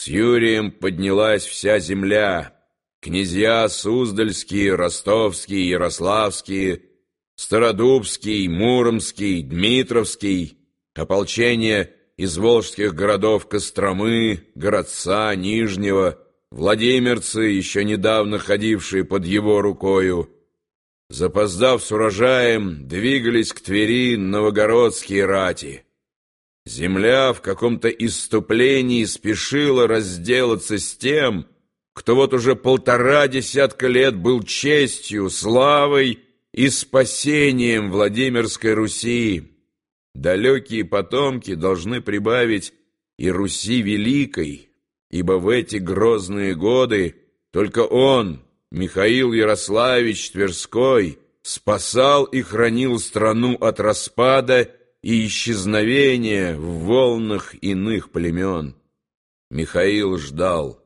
С Юрием поднялась вся земля, князья Суздальские, Ростовские, Ярославские, Стародубский, Муромский, Дмитровский, ополчение из волжских городов Костромы, Городца, Нижнего, Владимирцы, еще недавно ходившие под его рукою, запоздав с урожаем, двигались к Твери новогородские рати. Земля в каком-то иступлении спешила разделаться с тем, кто вот уже полтора десятка лет был честью, славой и спасением Владимирской Руси. Далекие потомки должны прибавить и Руси Великой, ибо в эти грозные годы только он, Михаил Ярославич Тверской, спасал и хранил страну от распада и исчезновения в волнах иных племен. Михаил ждал.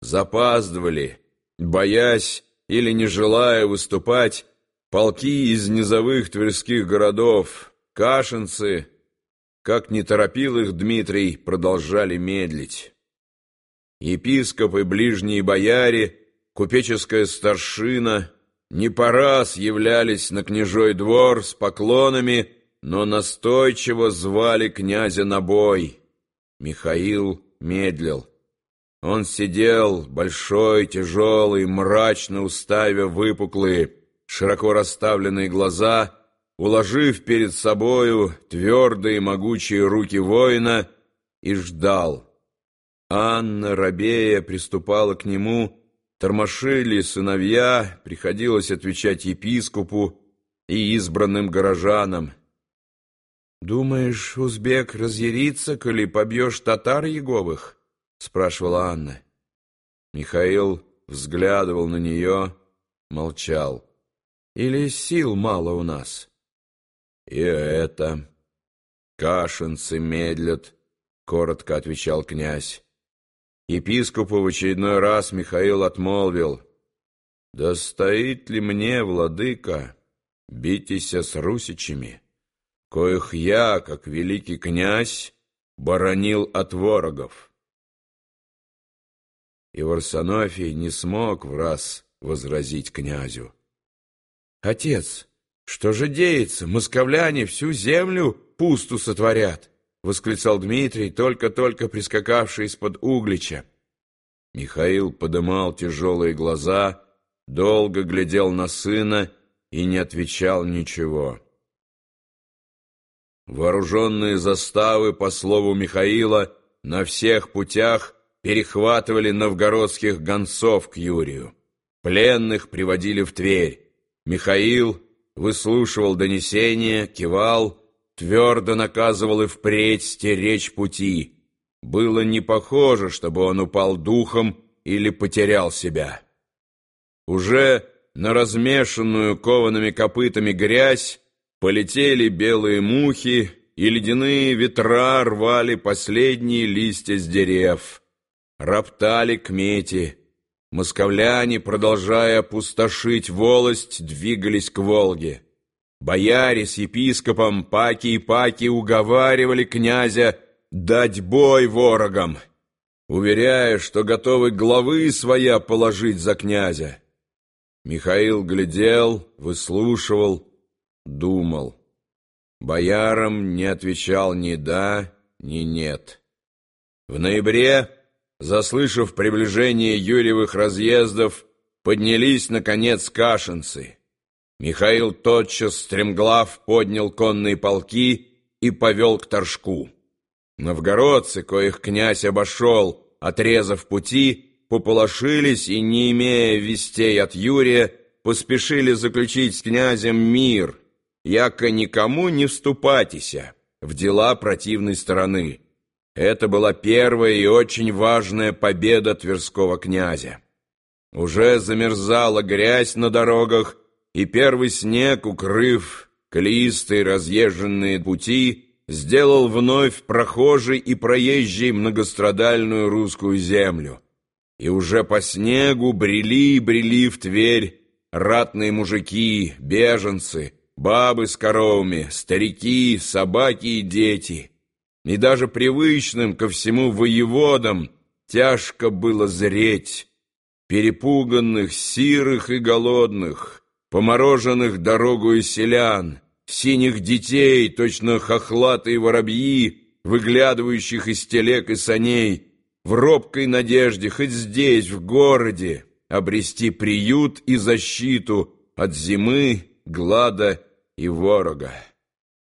Запаздывали, боясь или не желая выступать, полки из низовых тверских городов, кашинцы, как не торопил их Дмитрий, продолжали медлить. Епископы, ближние бояре, купеческая старшина не по раз являлись на княжой двор с поклонами, но настойчиво звали князя на бой. Михаил медлил. Он сидел, большой, тяжелый, мрачно уставя выпуклые, широко расставленные глаза, уложив перед собою твердые могучие руки воина, и ждал. Анна, рабея, приступала к нему, тормошили сыновья, приходилось отвечать епископу и избранным горожанам. «Думаешь, узбек разъярится, коли побьешь татар Еговых?» — спрашивала Анна. Михаил взглядывал на нее, молчал. «Или сил мало у нас?» «И это...» «Кашинцы медлят», — коротко отвечал князь. Епископу в очередной раз Михаил отмолвил. «Да стоит ли мне, владыка, битися с русичами?» Коих я, как великий князь, боронил от ворогов. И Варсонофий не смог в раз возразить князю. «Отец, что же деется? Московляне всю землю пусту сотворят!» — восклицал Дмитрий, только-только прискакавший из-под углича. Михаил подымал тяжелые глаза, долго глядел на сына и не отвечал ничего. Вооруженные заставы, по слову Михаила, на всех путях перехватывали новгородских гонцов к Юрию. Пленных приводили в Тверь. Михаил выслушивал донесения, кивал, твердо наказывал и впредь стеречь пути. Было не похоже, чтобы он упал духом или потерял себя. Уже на размешанную коваными копытами грязь Полетели белые мухи, и ледяные ветра рвали последние листья с дерев. Роптали мете. Московляне, продолжая пустошить волость, двигались к Волге. Бояре с епископом Паки и Паки уговаривали князя дать бой ворогам, уверяя, что готовы главы своя положить за князя. Михаил глядел, выслушивал, думал. Боярам не отвечал ни «да», ни «нет». В ноябре, заслышав приближение Юрьевых разъездов, поднялись, наконец, кашинцы. Михаил тотчас, стремглав, поднял конные полки и повел к Торжку. Новгородцы, коих князь обошел, отрезав пути, пополошились и, не имея вестей от Юрия, поспешили заключить с князем мир — яко никому не вступатися в дела противной стороны. Это была первая и очень важная победа Тверского князя. Уже замерзала грязь на дорогах, и первый снег, укрыв клистые разъезженные пути, сделал вновь прохожей и проезжей многострадальную русскую землю. И уже по снегу брели и брели в Тверь ратные мужики, беженцы, бабы с коровами, старики, собаки и дети. И даже привычным ко всему воеводам, тяжко было зреть перепуганных, сирых и голодных, помороженных дорогою селян, синих детей, точно хохлатые воробьи, выглядывающих из телег и саней, в робкой надежде хоть здесь, в городе, обрести приют и защиту от зимы, глада и ворога.